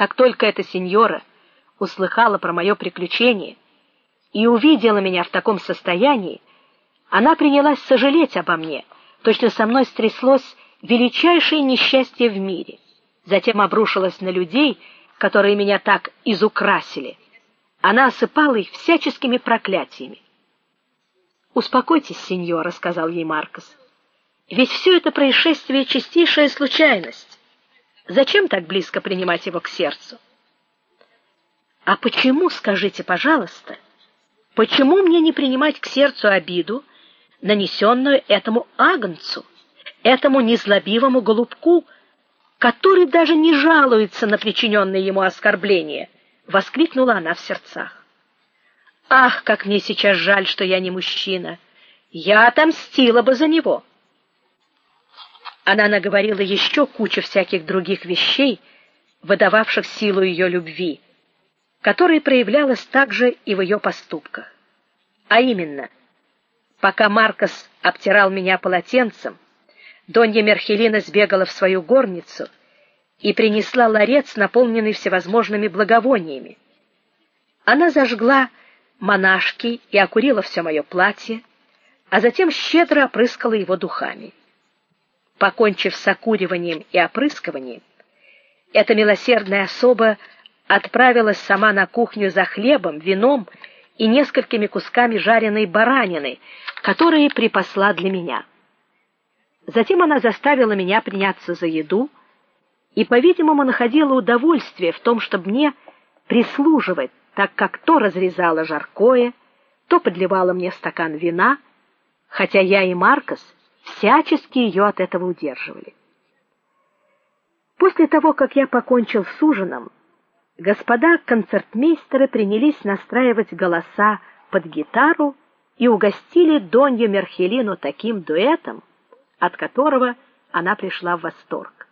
Как только эта сеньора услыхала про мое приключение и увидела меня в таком состоянии, она принялась сожалеть обо мне. Точно со мной стряслось величайшее несчастье в мире. Затем обрушилась на людей, которые меня так изукрасили. Она осыпала их всяческими проклятиями. "Успокойтесь, сеньора", сказал ей Маркос. "Ведь все это происшествие чистейшая случайность. Зачем так близко принимать его к сердцу?" А почему, скажите, пожалуйста, почему мне не принимать к сердцу обиду, нанесенную этому агнцу, этому незлобивому голубку, который даже не жалуется на причиненное ему оскорбление, воскликнула она в сердцах. Ах, как мне сейчас жаль, что я не мужчина. Я отомстила бы за него. Она наговорила еще кучу всяких других вещей, выдававших силу ее любви, которая проявлялась также и в ее поступках. А именно, пока Маркос обтирал меня полотенцем, Донья Мерхелина сбегала в свою горницу и принесла ларец, наполненный всевозможными благовониями. Она зажгла монашки и окурила все мое платье, а затем щедро опрыскала его духами. Покончив с окуриванием и опрыскиванием, эта милосердная особа отправилась сама на кухню за хлебом, вином и несколькими кусками жареной баранины, которые припасла для меня. Затем она заставила меня приняться за еду и, по-видимому, находила удовольствие в том, чтобы мне прислуживать, так как то разрезала жаркое, то подливала мне стакан вина, хотя я и Маркос всячески ее от этого удерживали. После того, как я покончил с ужином, господа концертмейстеры принялись настраивать голоса под гитару и угостили Донью Мерхелину таким дуэтом, от которого она пришла в восторг.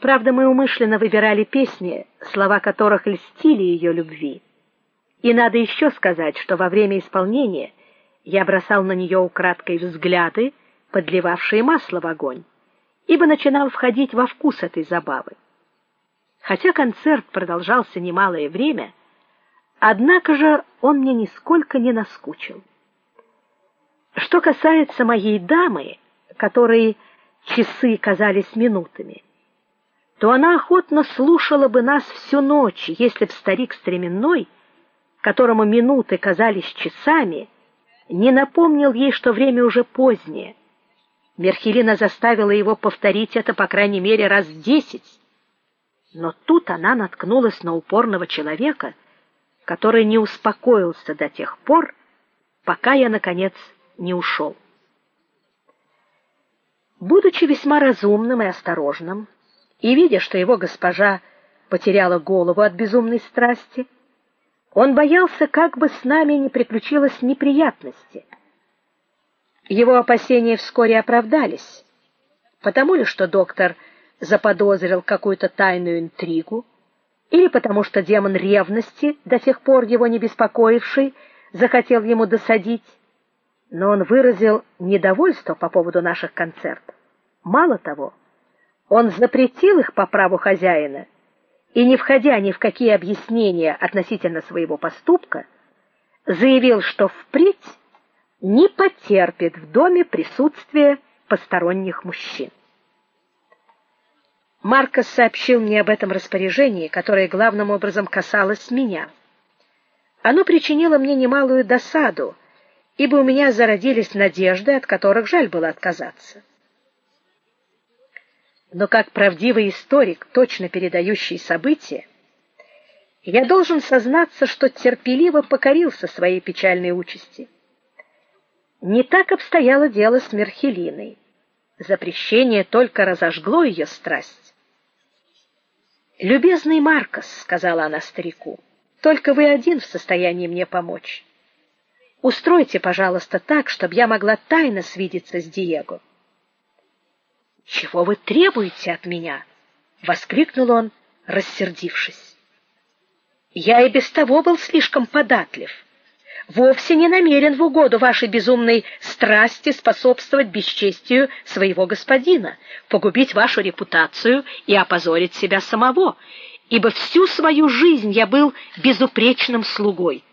Правда, мы умышленно выбирали песни, слова которых льстили ее любви. И надо еще сказать, что во время исполнения я бросал на нее украдкой взгляды, подливавшие масло в огонь, ибо начинал входить во вкус этой забавы. Хотя концерт продолжался немалое время, однако же он мне нисколько не наскучил. Что касается моей дамы, которой часы казались минутами, то она охотно слушала бы нас всю ночь, если б старик стременной, которому минуты казались часами, не напомнил ей, что время уже позднее. Мерхелина заставила его повторить это по крайней мере раз десять. Но тут она наткнулась на упорного человека, который не успокоился до тех пор, пока я наконец не ушел. Будучи весьма разумным и осторожным, и видя, что его госпожа потеряла голову от безумной страсти, он боялся, как бы с нами не приключилось неприятности. Его опасения вскоре оправдались. Потому ли, что доктор заподозрил какую-то тайную интригу, или потому что демон ревности, до сих пор его не беспокоивший, захотел ему досадить, но он выразил недовольство по поводу наших концертов. Мало того, он запретил их по праву хозяина и, не входя ни в какие объяснения относительно своего поступка, заявил, что впредь не потерпит в доме присутствия посторонних мужчин. Маркос сообщил мне об этом распоряжении, которое главным образом касалось меня. Оно причинило мне немалую досаду, ибо у меня зародились надежды, от которых жаль было отказаться но как правдивый историк, точно передающий события, я должен сознаться, что терпеливо покорился своей печальной участи. Не так обстояло дело с Мерхелиной. Запрещение только разожгло ее страсть. "Любезный Маркос", сказала она старику. "Только вы один в состоянии мне помочь. Устройте, пожалуйста, так, чтобы я могла тайно свидеться с Диего". Чего вы требуете от меня? воскликнул он, рассердившись. Я и без того был слишком податлив. Вовсе не намерен в угоду вашей безумной страсти способствовать бесчестию своего господина, погубить вашу репутацию и опозорить себя самого. ибо всю свою жизнь я был безупречным слугой.